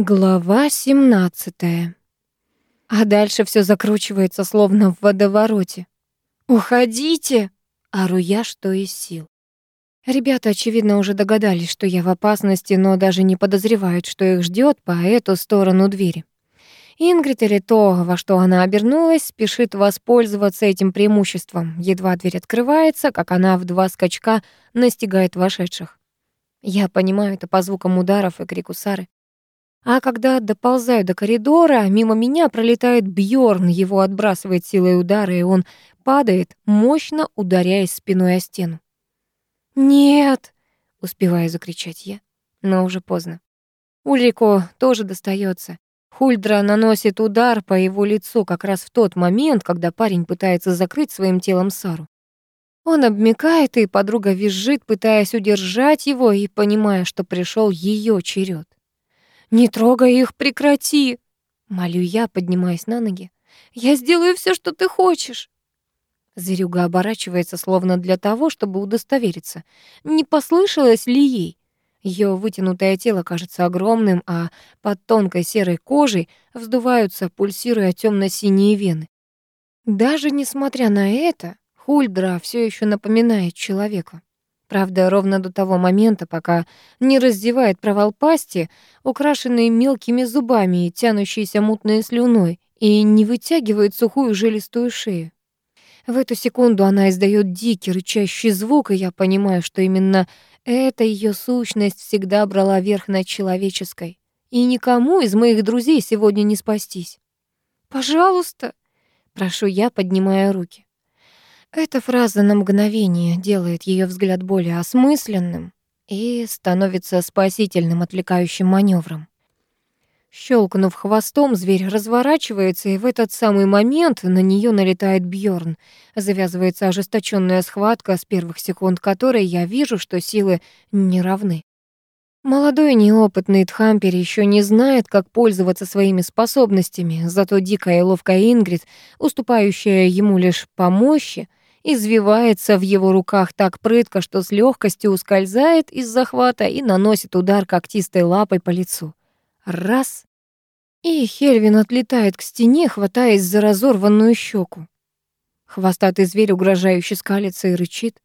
Глава 17. А дальше все закручивается, словно в водовороте. «Уходите!» — ору я, что из сил. Ребята, очевидно, уже догадались, что я в опасности, но даже не подозревают, что их ждет по эту сторону двери. Ингрид или то, во что она обернулась, спешит воспользоваться этим преимуществом. Едва дверь открывается, как она в два скачка настигает вошедших. Я понимаю это по звукам ударов и крику Сары. А когда доползаю до коридора, мимо меня пролетает Бьорн, его отбрасывает силой удара, и он падает, мощно ударяясь спиной о стену. «Нет!» — успеваю закричать я, но уже поздно. Ульрику тоже достается. Хульдра наносит удар по его лицу как раз в тот момент, когда парень пытается закрыть своим телом Сару. Он обмякает, и подруга визжит, пытаясь удержать его и понимая, что пришел ее черед. «Не трогай их, прекрати!» Молю я, поднимаясь на ноги. «Я сделаю все, что ты хочешь!» Зверюга оборачивается, словно для того, чтобы удостовериться, не послышалось ли ей. Ее вытянутое тело кажется огромным, а под тонкой серой кожей вздуваются, пульсируя темно-синие вены. Даже несмотря на это, Хульдра все еще напоминает человека. Правда, ровно до того момента, пока не раздевает провал пасти, украшенный мелкими зубами и тянущейся мутной слюной, и не вытягивает сухую жилистую шею. В эту секунду она издает дикий рычащий звук, и я понимаю, что именно эта ее сущность всегда брала верх над человеческой. И никому из моих друзей сегодня не спастись. «Пожалуйста», — прошу я, поднимая руки. Эта фраза на мгновение делает ее взгляд более осмысленным и становится спасительным отвлекающим маневром. Щелкнув хвостом, зверь разворачивается, и в этот самый момент на нее налетает Бьорн. Завязывается ожесточенная схватка, с первых секунд которой я вижу, что силы не равны. Молодой неопытный Тхампер еще не знает, как пользоваться своими способностями, зато дикая и ловкая Ингрид, уступающая ему лишь по мощи, извивается в его руках так прытко, что с легкостью ускользает из захвата и наносит удар когтистой лапой по лицу. Раз. И Хельвин отлетает к стене, хватаясь за разорванную щеку. Хвостатый зверь угрожающе скалится и рычит.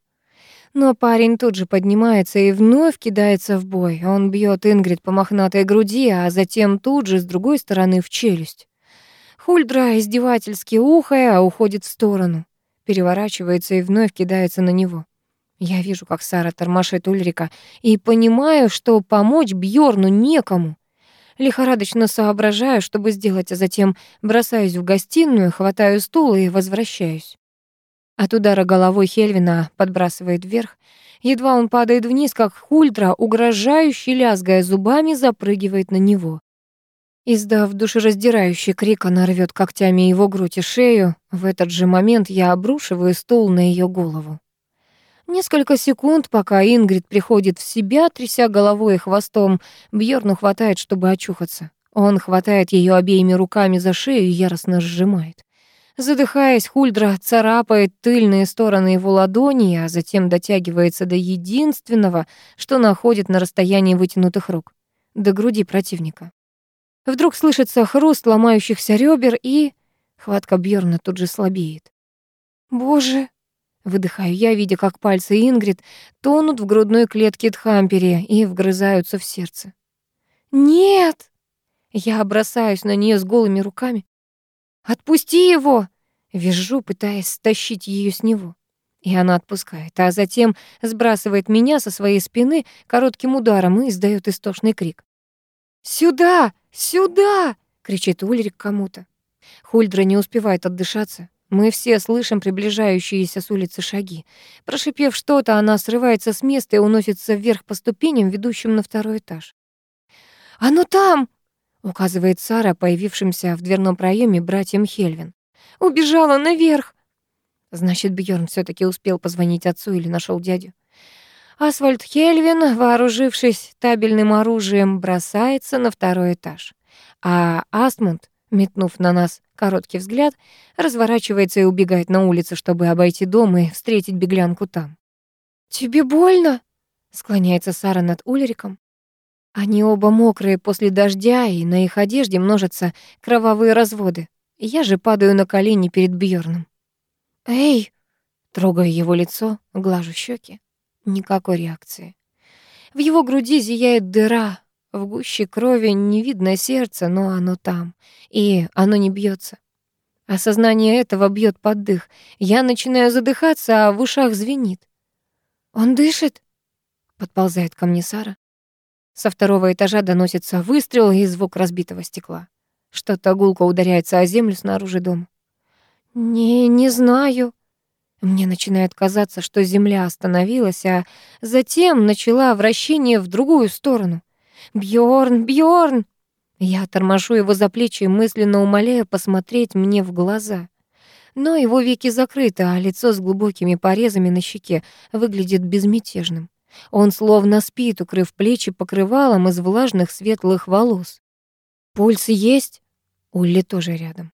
Но парень тут же поднимается и вновь кидается в бой. Он бьет Ингрид по мохнатой груди, а затем тут же с другой стороны в челюсть. Хульдра издевательски ухая, уходит в сторону переворачивается и вновь кидается на него. Я вижу, как Сара тормошит Ульрика, и понимаю, что помочь Бьорну некому. Лихорадочно соображаю, чтобы сделать, а затем бросаюсь в гостиную, хватаю стул и возвращаюсь. От удара головой Хельвина подбрасывает вверх. Едва он падает вниз, как Хульдра, угрожающе лязгая зубами, запрыгивает на него. Издав душераздирающий крик, она рвет когтями его грудь и шею. В этот же момент я обрушиваю стул на ее голову. Несколько секунд, пока Ингрид приходит в себя, тряся головой и хвостом, Бьорну хватает, чтобы очухаться. Он хватает ее обеими руками за шею и яростно сжимает. Задыхаясь, Хульдра царапает тыльные стороны его ладони, а затем дотягивается до единственного, что находит на расстоянии вытянутых рук — до груди противника. Вдруг слышится хруст ломающихся ребер, и хватка Бьорна тут же слабеет. «Боже!» — выдыхаю я, видя, как пальцы Ингрид тонут в грудной клетке Тхампери и вгрызаются в сердце. «Нет!» Я бросаюсь на нее с голыми руками. «Отпусти его!» Вижу, пытаясь стащить ее с него. И она отпускает, а затем сбрасывает меня со своей спины коротким ударом и издает истошный крик. «Сюда! Сюда!» — кричит Ульрик кому-то. Хульдра не успевает отдышаться. Мы все слышим приближающиеся с улицы шаги. Прошипев что-то, она срывается с места и уносится вверх по ступеням, ведущим на второй этаж. «Оно «А ну там!» — указывает Сара, появившимся в дверном проеме братьям Хельвин. «Убежала наверх!» Значит, Бьорн все таки успел позвонить отцу или нашел дядю. Асфальт Хельвин, вооружившись табельным оружием, бросается на второй этаж. А Астмунд, метнув на нас короткий взгляд, разворачивается и убегает на улицу, чтобы обойти дом и встретить беглянку там. «Тебе больно?» — склоняется Сара над Ульриком. Они оба мокрые после дождя, и на их одежде множатся кровавые разводы. Я же падаю на колени перед Бьорном. «Эй!» Трогаю его лицо, глажу щеки. Никакой реакции. В его груди зияет дыра. В гуще крови не видно сердца, но оно там. И оно не бьется. Осознание этого бьет под дых. Я начинаю задыхаться, а в ушах звенит. «Он дышит?» — подползает ко мне Сара. Со второго этажа доносится выстрел и звук разбитого стекла. Что-то гулко ударяется о землю снаружи дома. «Не, не знаю». Мне начинает казаться, что земля остановилась, а затем начала вращение в другую сторону. Бьорн, Бьорн! Я торможу его за плечи и мысленно умоляю посмотреть мне в глаза. Но его веки закрыты, а лицо с глубокими порезами на щеке выглядит безмятежным. Он словно спит, укрыв плечи покрывалом из влажных светлых волос. Пульс есть? Улли тоже рядом.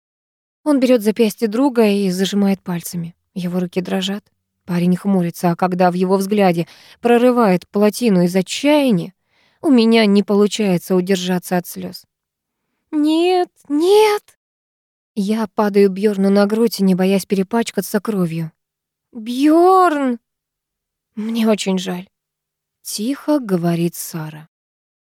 Он берет запястье друга и зажимает пальцами. Его руки дрожат. Парень хмурится, а когда в его взгляде прорывает плотину из отчаяния, у меня не получается удержаться от слез. «Нет, нет!» Я падаю Бьорну на грудь, не боясь перепачкаться кровью. Бьорн! Мне очень жаль. Тихо говорит Сара.